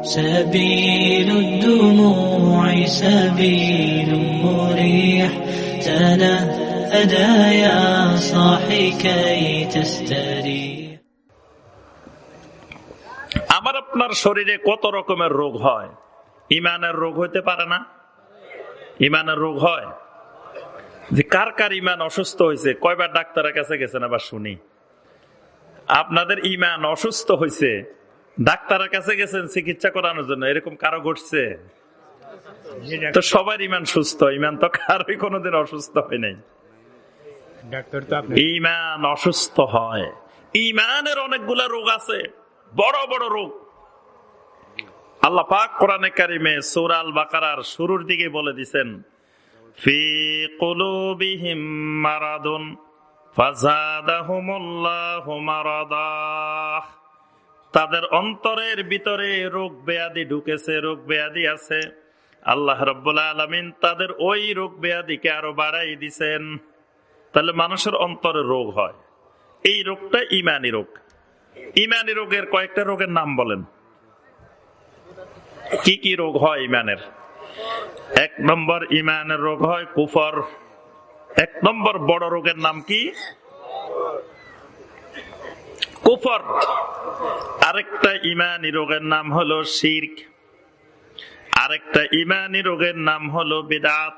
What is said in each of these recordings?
سبيل الدموع سبيل مريح تنهدى يا صاحي كي تستريح আমার আপনার শরীরে কত রকমের রোগ হয় ইমানের রোগ হইতে পারে না ইমানের রোগ হয় যে কার কার ইমান অসুস্থ হয়েছে কয়বার ডাক্তারের কাছে গেছেন আবার শুনি আপনাদের ইমান অসুস্থ হয়েছে ডাক্তারের কাছে গেছেন চিকিৎসা করানোর জন্য এরকম কারও ঘটছে? তো সবার ইমান সুস্থ ইমান তো কারোই কোনোদিন অসুস্থ হয় নাই। ইমান অসুস্থ হয়। ইমানের অনেকগুলা রোগ আছে বড় বড় রোগ। আল্লাহ পাক কোরআনে কারিমে সূরা আল বাকারার শুরুর দিকে বলে দিছেন ফি কুলুবিহিম মারাদুন ফাযাদাহুমুল্লাহু মারাদা। তাদের অন্তরের ভিতরে রোগ ব্যাধি ঢুকেছে, রোগ ব্যাধি আছে। আল্লাহ রব্বুল আলামিন তাদের ওই রোগ ব্যাধিকে আরও বাড়াই দিছেন। তাহলে মানুষের অন্তরে রোগ হয়। এই রোগটা ইমানি রোগ। ইমানি রোগের কয়েকটা রোগের নাম বলেন। কি কি রোগ হয় ইমানের? এক নম্বর ইমানের রোগ হয় কুফর। এক নম্বর বড় রোগের নাম কি? কুফর। আরেকটা ইমানি রোগের নাম হলো শির্ক। আরেকটা ইমানি রোগের নাম হলো বেদাত।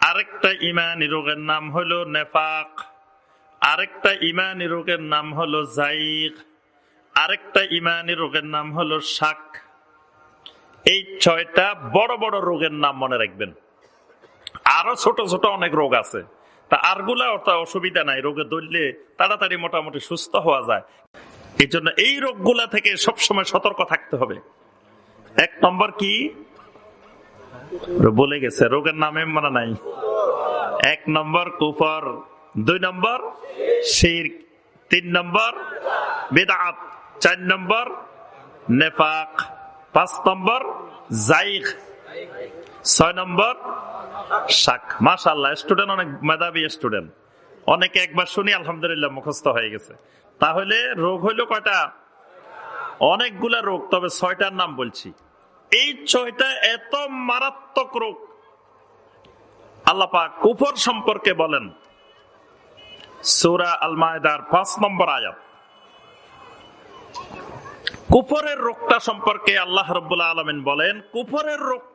আরেকটা ইমানি রোগের নাম হলো নেফাক। আরেকটা ইমানি রোগের নাম হলো জাইক আরেকটা ইমানি রোগের নাম হলো শাক। এই ছয়টা বড় বড় রোগের নাম মনে রাখবেন। আরও ছোট ছোট অনেক রোগ আছে। তা আরগুলা অর্থাৎ অসুবিধা নাই, রোগে ধরলে তাড়াতাড়ি মোটামুটি সুস্থ হওয়া যায়। এই জন্য এই রোগগুলা থেকে সবসময় সতর্ক থাকতে হবে। এক নম্বর কি? বলে গেছে, রোগের নামে মনে নাই। এক নম্বর কুফর, দুই নম্বর শির, তিন নম্বর বেদাত, চার নম্বর নেফাক, পাঁচ নম্বর জাইক ছয় নম্বর, শাক। মাশাল্লাহ স্টুডেন্ট অনেক মেধাবী স্টুডেন্ট অনেকে একবার শুনি, আলহামদুলিল্লাহ, মুখস্থ হয়ে গেছে। তাহলে রোগ হইল কয়টা? অনেকগুলা রোগ, তবে ছয়টার নাম বলছি। এই ছয়টা এত মারাত্মক রোগ। আল্লাপা কুফর সম্পর্কে বলেন। সুরা আল মায়দার পাঁচ নম্বর আয়াত। কুফরের রোগটা সম্পর্কে আল্লাহ রব্বুল্লাহ আলমিন বলেন, কুফরের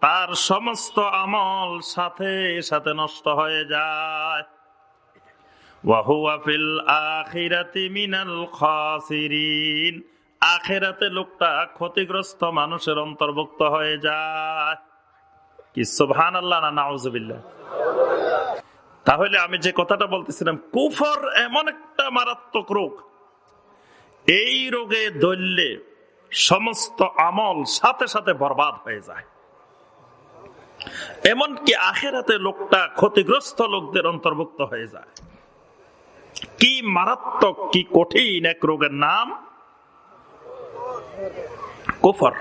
তার সমস্ত আমল সাথে সাথে নষ্ট হয়ে যায়। ওয়াহুয়া ফিল আখিরাতি মিনাল খাসিরিন। আখেরাতে লোকটা ক্ষতিগ্রস্ত মানুষের অন্তর্ভুক্ত হয়ে যায়। কি সুবহান আল্লাহ না নাউজুবিল্লাহ। তাহলে আমি যে কথাটা বলতেছিলাম, কুফর এমন একটা মারাত্মক রোগ। এই রোগে ধরলে সমস্ত আমল সাথে সাথে বরবাদ হয়ে যায়। এমনকি আখেরাতে লোকটা ক্ষতিগ্রস্ত লোকদের অন্তর্ভুক্ত হয়ে যায়। কি মারাত্মক, কি কঠিন এক রোগের নাম কুফর।